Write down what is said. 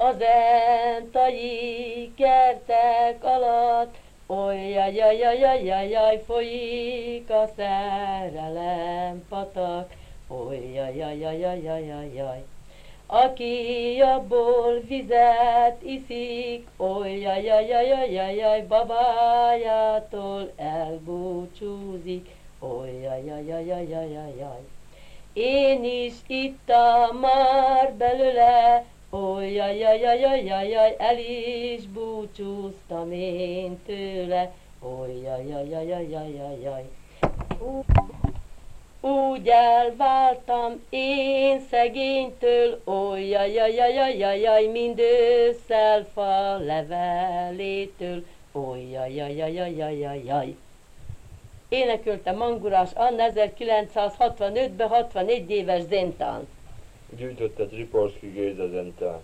az entai kertek alatt, Oly, jaj, jaj, jaj, jaj, jaj, jaj, folyik a szerelem patak, Oly, jaj, jaj, jaj, jaj, jaj, jaj, jaj. Aki abból vizet iszik, oly, jaj, jaj, jaj, jaj, jaj, jaj, babájától elbúcsúzik, oly, jaj, jaj, jaj, jaj, jaj, jaj, jaj. Én is ittam már belőle, jaj, jaj, jaj, jaj, jaj, jaj, el is búcsúztam én tőle, oly, jaj, jaj, jaj, jaj, jaj, jaj, jaj. Úgy elváltam én szegénytől, oly, jaj, jaj, jaj, jaj, jaj, jaj, mind fa levelétől, oly, jaj, jaj, jaj, jaj, jaj, jaj, jaj. Énekelte Mangurás Anna 1965-ben 61 éves zentán. Gyűjtötte Tripolszki Géza zentán.